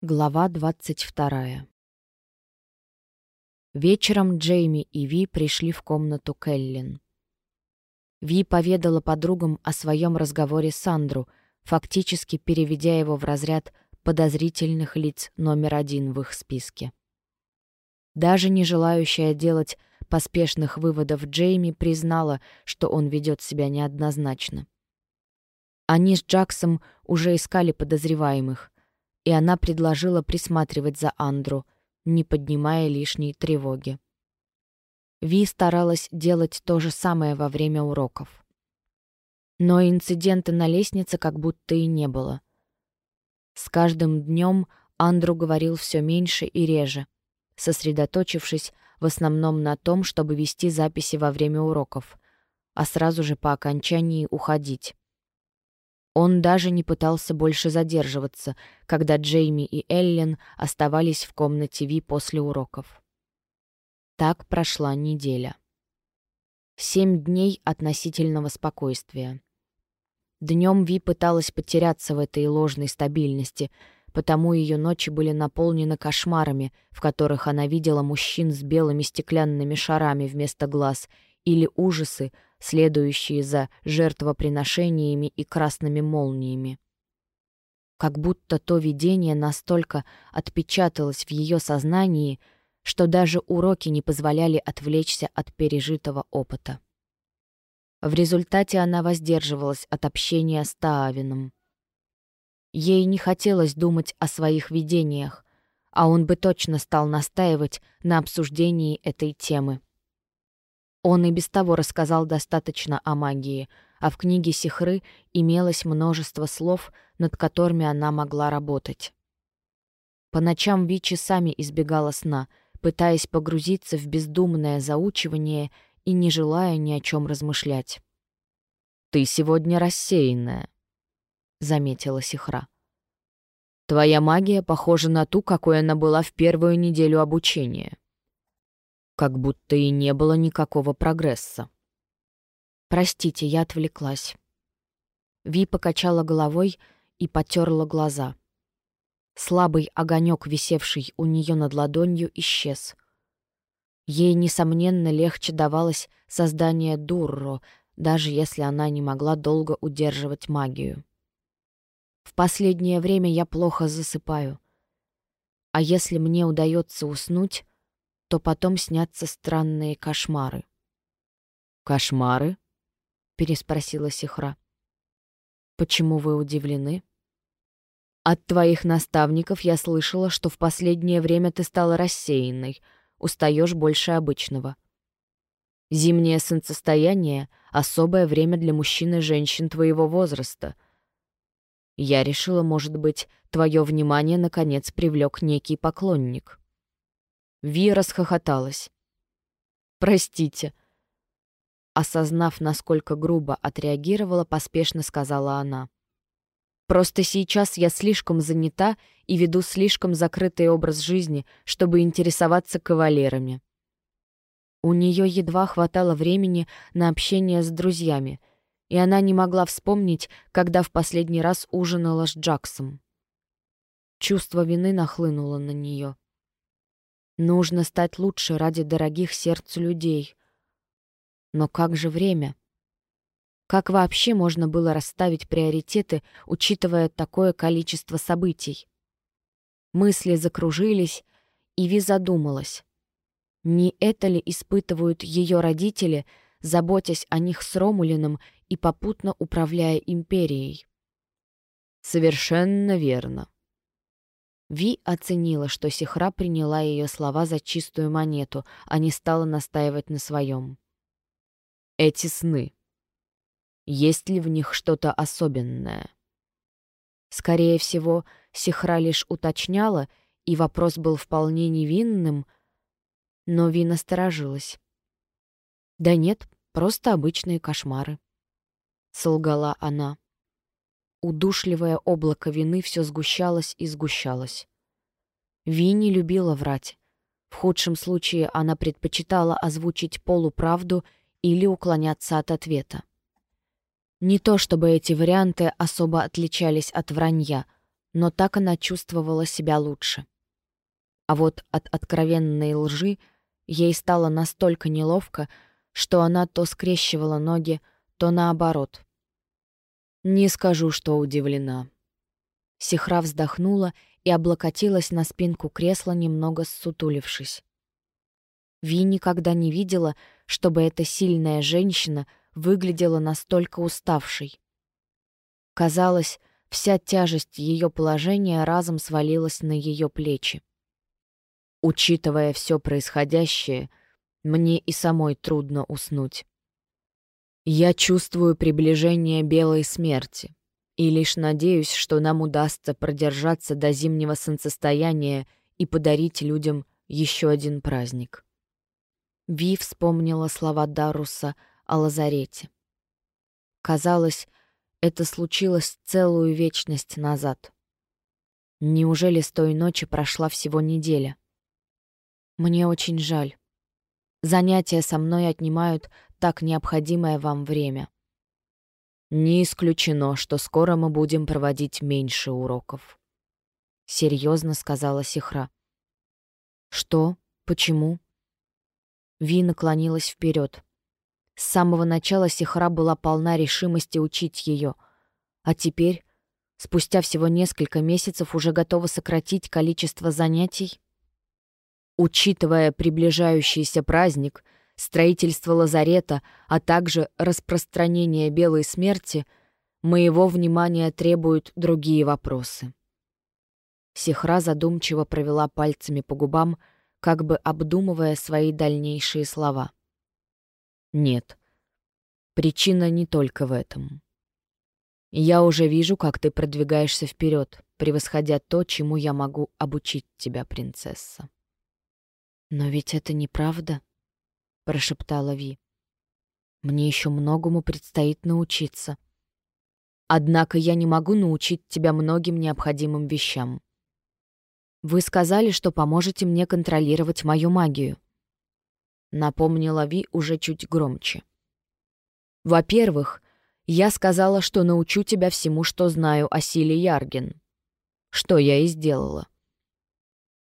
Глава 22. Вечером Джейми и Ви пришли в комнату Келлин. Ви поведала подругам о своем разговоре с Андру, фактически переведя его в разряд подозрительных лиц номер один в их списке. Даже не желающая делать поспешных выводов Джейми признала, что он ведет себя неоднозначно. Они с Джаксом уже искали подозреваемых — и она предложила присматривать за Андру, не поднимая лишней тревоги. Ви старалась делать то же самое во время уроков. Но инцидента на лестнице как будто и не было. С каждым днем Андру говорил все меньше и реже, сосредоточившись в основном на том, чтобы вести записи во время уроков, а сразу же по окончании уходить. Он даже не пытался больше задерживаться, когда Джейми и Эллен оставались в комнате Ви после уроков. Так прошла неделя. Семь дней относительного спокойствия. Днем Ви пыталась потеряться в этой ложной стабильности, потому ее ночи были наполнены кошмарами, в которых она видела мужчин с белыми стеклянными шарами вместо глаз или ужасы, следующие за жертвоприношениями и красными молниями. Как будто то видение настолько отпечаталось в ее сознании, что даже уроки не позволяли отвлечься от пережитого опыта. В результате она воздерживалась от общения с Таавином. Ей не хотелось думать о своих видениях, а он бы точно стал настаивать на обсуждении этой темы. Он и без того рассказал достаточно о магии, а в книге Сихры имелось множество слов, над которыми она могла работать. По ночам Ви часами избегала сна, пытаясь погрузиться в бездумное заучивание и не желая ни о чем размышлять. «Ты сегодня рассеянная», — заметила Сихра. «Твоя магия похожа на ту, какой она была в первую неделю обучения как будто и не было никакого прогресса. «Простите, я отвлеклась». Ви покачала головой и потерла глаза. Слабый огонек, висевший у нее над ладонью, исчез. Ей, несомненно, легче давалось создание Дурро, даже если она не могла долго удерживать магию. В последнее время я плохо засыпаю. А если мне удается уснуть, то потом снятся странные кошмары. «Кошмары?» — переспросила Сихра. «Почему вы удивлены?» «От твоих наставников я слышала, что в последнее время ты стала рассеянной, устаешь больше обычного. Зимнее солнцестояние — особое время для мужчин и женщин твоего возраста. Я решила, может быть, твое внимание наконец привлек некий поклонник». Ви расхохоталась. «Простите». Осознав, насколько грубо отреагировала, поспешно сказала она. «Просто сейчас я слишком занята и веду слишком закрытый образ жизни, чтобы интересоваться кавалерами». У нее едва хватало времени на общение с друзьями, и она не могла вспомнить, когда в последний раз ужинала с Джаксом. Чувство вины нахлынуло на нее. Нужно стать лучше ради дорогих сердцу людей. Но как же время? Как вообще можно было расставить приоритеты, учитывая такое количество событий? Мысли закружились, и Ви задумалась. Не это ли испытывают ее родители, заботясь о них с Ромулином и попутно управляя империей? «Совершенно верно», Ви оценила, что Сихра приняла ее слова за чистую монету, а не стала настаивать на своем. «Эти сны. Есть ли в них что-то особенное?» Скорее всего, Сихра лишь уточняла, и вопрос был вполне невинным, но Ви насторожилась. «Да нет, просто обычные кошмары», — солгала она. Удушливое облако вины все сгущалось и сгущалось. Ви не любила врать. В худшем случае она предпочитала озвучить полуправду или уклоняться от ответа. Не то чтобы эти варианты особо отличались от вранья, но так она чувствовала себя лучше. А вот от откровенной лжи ей стало настолько неловко, что она то скрещивала ноги, то наоборот. «Не скажу, что удивлена». Сихра вздохнула и облокотилась на спинку кресла, немного ссутулившись. Ви никогда не видела, чтобы эта сильная женщина выглядела настолько уставшей. Казалось, вся тяжесть ее положения разом свалилась на ее плечи. Учитывая все происходящее, мне и самой трудно уснуть. Я чувствую приближение белой смерти и лишь надеюсь, что нам удастся продержаться до зимнего солнцестояния и подарить людям еще один праздник. Ви вспомнила слова Даруса о лазарете. Казалось, это случилось целую вечность назад. Неужели с той ночи прошла всего неделя? Мне очень жаль. Занятия со мной отнимают так необходимое вам время. Не исключено, что скоро мы будем проводить меньше уроков. Серьезно сказала Сихра. Что? Почему? Ви наклонилась вперед. С самого начала Сихра была полна решимости учить ее, а теперь, спустя всего несколько месяцев, уже готова сократить количество занятий? Учитывая приближающийся праздник, строительство лазарета, а также распространение белой смерти, моего внимания требуют другие вопросы. Сихра задумчиво провела пальцами по губам, как бы обдумывая свои дальнейшие слова. «Нет, причина не только в этом. Я уже вижу, как ты продвигаешься вперед, превосходя то, чему я могу обучить тебя, принцесса». «Но ведь это неправда», — прошептала Ви. «Мне еще многому предстоит научиться. Однако я не могу научить тебя многим необходимым вещам. Вы сказали, что поможете мне контролировать мою магию. Напомнила Ви уже чуть громче. Во-первых, я сказала, что научу тебя всему, что знаю о силе Ярген. Что я и сделала.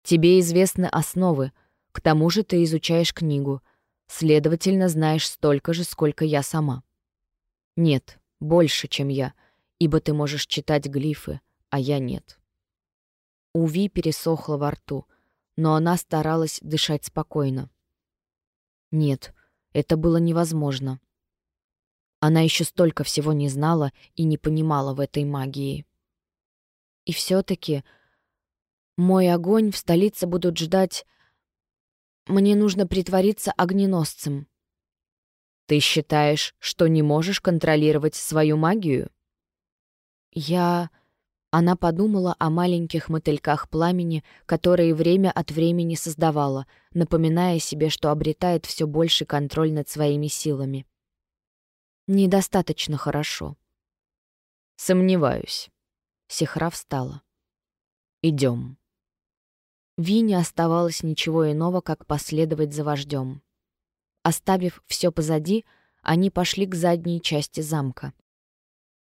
Тебе известны основы, к тому же ты изучаешь книгу, следовательно, знаешь столько же, сколько я сама. Нет, больше, чем я, ибо ты можешь читать глифы, а я нет. У Ви пересохло во рту, но она старалась дышать спокойно. Нет, это было невозможно. Она еще столько всего не знала и не понимала в этой магии. И все-таки мой огонь в столице будут ждать... Мне нужно притвориться огненосцем. Ты считаешь, что не можешь контролировать свою магию? Я... Она подумала о маленьких мотыльках пламени, которые время от времени создавала, напоминая себе, что обретает все больше контроль над своими силами. Недостаточно хорошо. Сомневаюсь. Сихра встала. Идем. Ви не оставалось ничего иного, как последовать за вождем. Оставив все позади, они пошли к задней части замка.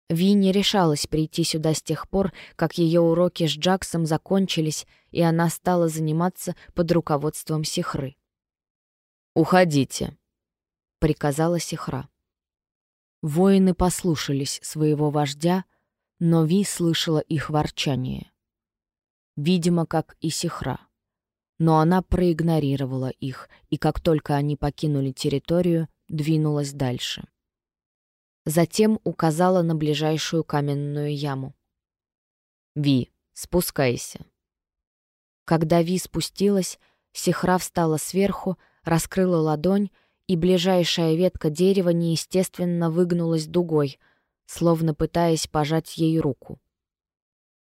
Ви не решалась прийти сюда с тех пор, как ее уроки с Джаксом закончились, и она стала заниматься под руководством Сихры. «Уходите», — приказала Сихра. Воины послушались своего вождя, но Ви слышала их ворчание. Видимо, как и Сихра. Но она проигнорировала их, и как только они покинули территорию, двинулась дальше. Затем указала на ближайшую каменную яму. «Ви, спускайся». Когда Ви спустилась, Сихра встала сверху, раскрыла ладонь, и ближайшая ветка дерева неестественно выгнулась дугой, словно пытаясь пожать ей руку.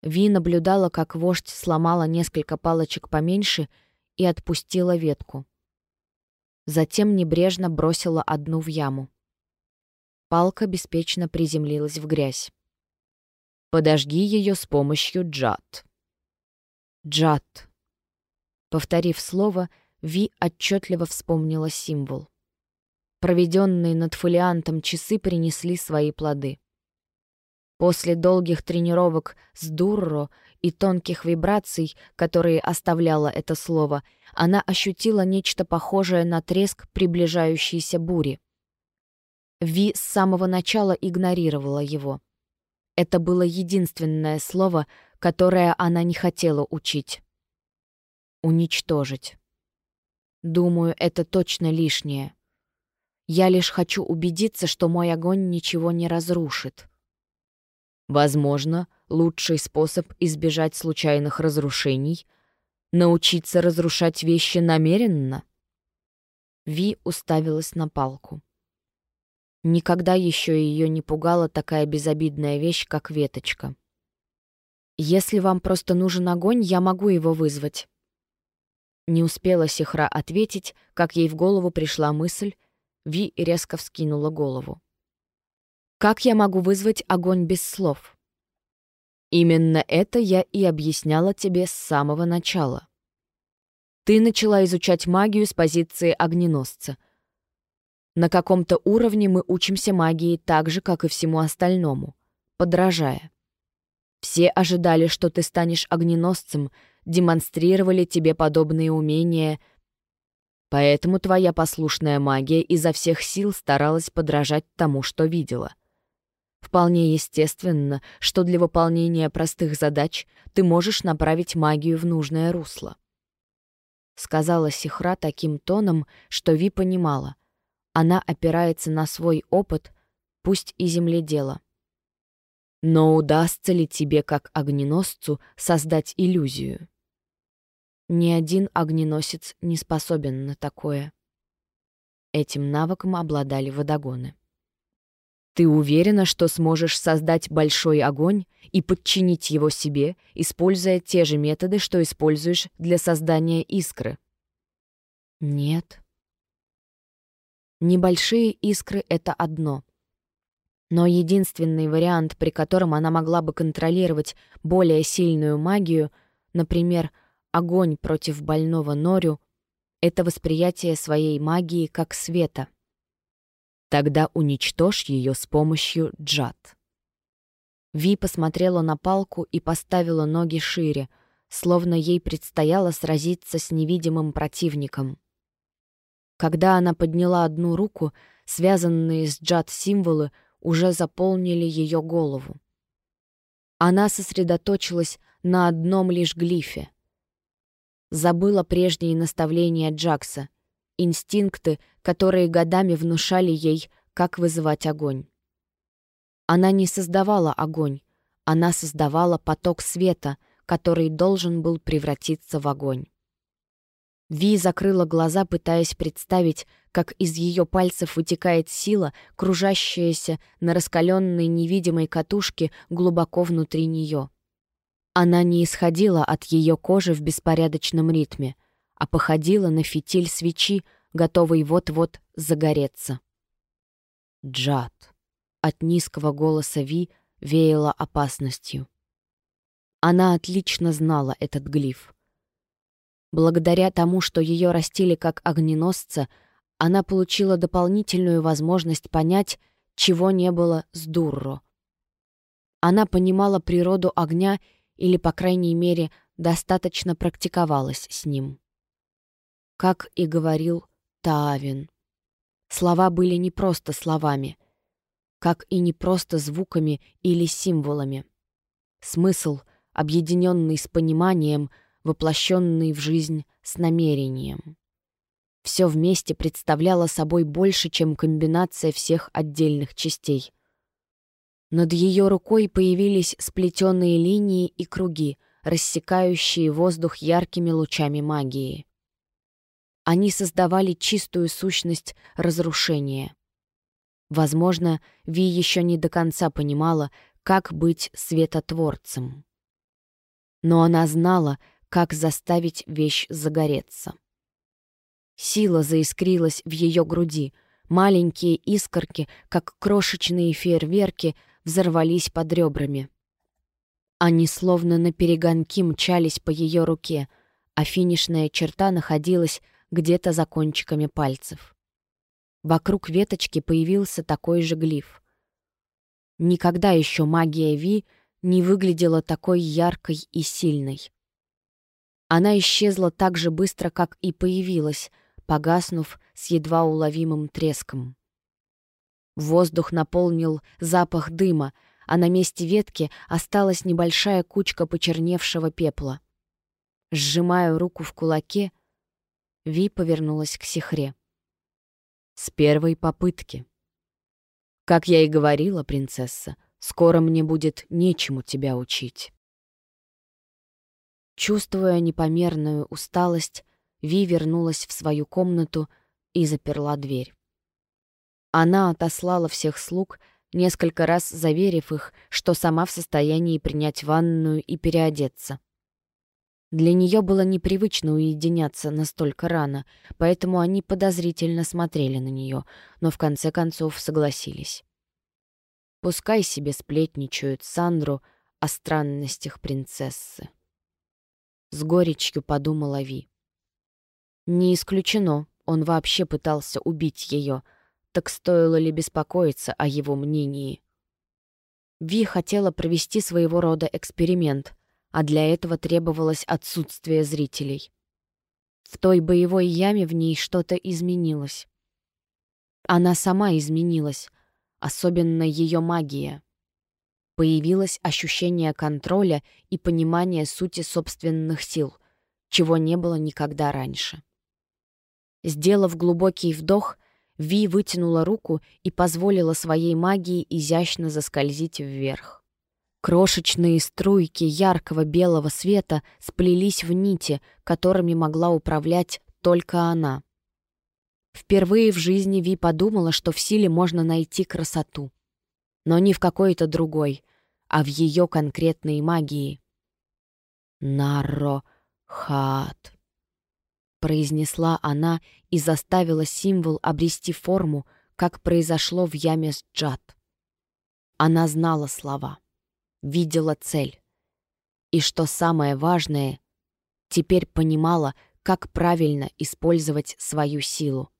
Ви наблюдала, как вождь сломала несколько палочек поменьше и отпустила ветку. Затем небрежно бросила одну в яму. Палка беспечно приземлилась в грязь. «Подожги ее с помощью джат». «Джат». Повторив слово, Ви отчетливо вспомнила символ. Проведенные над фолиантом часы принесли свои плоды. После долгих тренировок с Дурро и тонких вибраций, которые оставляло это слово, она ощутила нечто похожее на треск приближающейся бури. Ви с самого начала игнорировала его. Это было единственное слово, которое она не хотела учить. Уничтожить. Думаю, это точно лишнее. Я лишь хочу убедиться, что мой огонь ничего не разрушит. Возможно, лучший способ избежать случайных разрушений — научиться разрушать вещи намеренно. Ви уставилась на палку. Никогда еще ее не пугала такая безобидная вещь, как веточка. «Если вам просто нужен огонь, я могу его вызвать». Не успела Сихра ответить, как ей в голову пришла мысль, Ви резко вскинула голову. «Как я могу вызвать огонь без слов?» «Именно это я и объясняла тебе с самого начала. Ты начала изучать магию с позиции огненосца. На каком-то уровне мы учимся магии так же, как и всему остальному, подражая. Все ожидали, что ты станешь огненосцем, демонстрировали тебе подобные умения — Поэтому твоя послушная магия изо всех сил старалась подражать тому, что видела. Вполне естественно, что для выполнения простых задач ты можешь направить магию в нужное русло. Сказала Сихра таким тоном, что Ви понимала. Она опирается на свой опыт, пусть и земледела. Но удастся ли тебе, как огненосцу, создать иллюзию? Ни один огненосец не способен на такое. Этим навыком обладали водогоны. Ты уверена, что сможешь создать большой огонь и подчинить его себе, используя те же методы, что используешь для создания искры? Нет. Небольшие искры — это одно. Но единственный вариант, при котором она могла бы контролировать более сильную магию, например, — огонь против больного Норю — это восприятие своей магии как света. Тогда уничтожь ее с помощью джад. Ви посмотрела на палку и поставила ноги шире, словно ей предстояло сразиться с невидимым противником. Когда она подняла одну руку, связанные с джад символы уже заполнили ее голову. Она сосредоточилась на одном лишь глифе забыла прежние наставления Джакса, инстинкты, которые годами внушали ей, как вызывать огонь. Она не создавала огонь, она создавала поток света, который должен был превратиться в огонь. Ви закрыла глаза, пытаясь представить, как из ее пальцев вытекает сила, кружащаяся на раскаленной невидимой катушке глубоко внутри нее. Она не исходила от ее кожи в беспорядочном ритме, а походила на фитиль свечи, готовый вот-вот загореться. Джад. От низкого голоса Ви веяло опасностью. Она отлично знала этот глиф. Благодаря тому, что ее растили как огненосца, она получила дополнительную возможность понять, чего не было с Дурро. Она понимала природу огня или, по крайней мере, достаточно практиковалась с ним. Как и говорил Таавин. Слова были не просто словами, как и не просто звуками или символами. Смысл, объединенный с пониманием, воплощенный в жизнь с намерением. Все вместе представляло собой больше, чем комбинация всех отдельных частей — над ее рукой появились сплетенные линии и круги, рассекающие воздух яркими лучами магии. Они создавали чистую сущность разрушения. Возможно, Ви еще не до конца понимала, как быть светотворцем. Но она знала, как заставить вещь загореться. Сила заискрилась в ее груди, маленькие искорки, как крошечные фейерверки, взорвались под ребрами. Они словно на перегонки мчались по ее руке, а финишная черта находилась где-то за кончиками пальцев. Вокруг веточки появился такой же глиф. Никогда еще магия Ви не выглядела такой яркой и сильной. Она исчезла так же быстро, как и появилась, погаснув с едва уловимым треском. Воздух наполнил запах дыма, а на месте ветки осталась небольшая кучка почерневшего пепла. Сжимая руку в кулаке, Ви повернулась к Сихре. «С первой попытки. Как я и говорила, принцесса, скоро мне будет нечему тебя учить». Чувствуя непомерную усталость, Ви вернулась в свою комнату и заперла дверь. Она отослала всех слуг, несколько раз заверив их, что сама в состоянии принять ванную и переодеться. Для нее было непривычно уединяться настолько рано, поэтому они подозрительно смотрели на нее, но в конце концов согласились. Пускай себе сплетничают Сандру о странностях принцессы. С горечью подумала Ви. Не исключено, он вообще пытался убить ее, так стоило ли беспокоиться о его мнении? Ви хотела провести своего рода эксперимент, а для этого требовалось отсутствие зрителей. В той боевой яме в ней что-то изменилось. Она сама изменилась, особенно ее магия. Появилось ощущение контроля и понимание сути собственных сил, чего не было никогда раньше. Сделав глубокий вдох, Ви вытянула руку и позволила своей магии изящно заскользить вверх. Крошечные струйки яркого белого света сплелись в нити, которыми могла управлять только она. Впервые в жизни Ви подумала, что в силе можно найти красоту но не в какой-то другой, а в ее конкретной магии. «Наро-хат», — произнесла она и заставила символ обрести форму, как произошло в яме с Джад. Она знала слова, видела цель. И что самое важное, теперь понимала, как правильно использовать свою силу.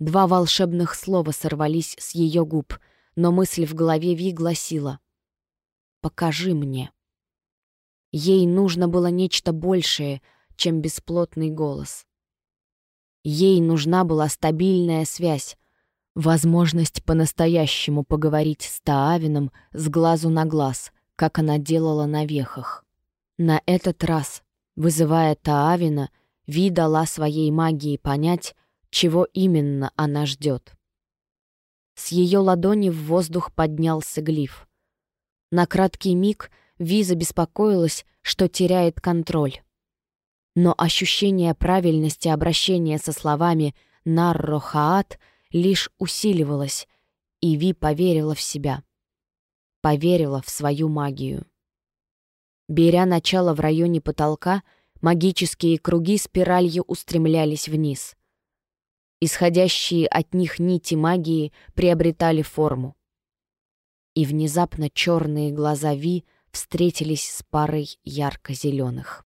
Два волшебных слова сорвались с ее губ — но мысль в голове Ви гласила «Покажи мне». Ей нужно было нечто большее, чем бесплотный голос. Ей нужна была стабильная связь, возможность по-настоящему поговорить с Таавином с глазу на глаз, как она делала на вехах. На этот раз, вызывая Таавина, Ви дала своей магии понять, чего именно она ждет. С ее ладони в воздух поднялся глиф. На краткий миг Виза беспокоилась, что теряет контроль. Но ощущение правильности обращения со словами «Наррохаат» лишь усиливалось, и Ви поверила в себя. Поверила в свою магию. Беря начало в районе потолка, магические круги спиралью устремлялись вниз. Исходящие от них нити магии приобретали форму. И внезапно черные глаза Ви встретились с парой ярко-зеленых.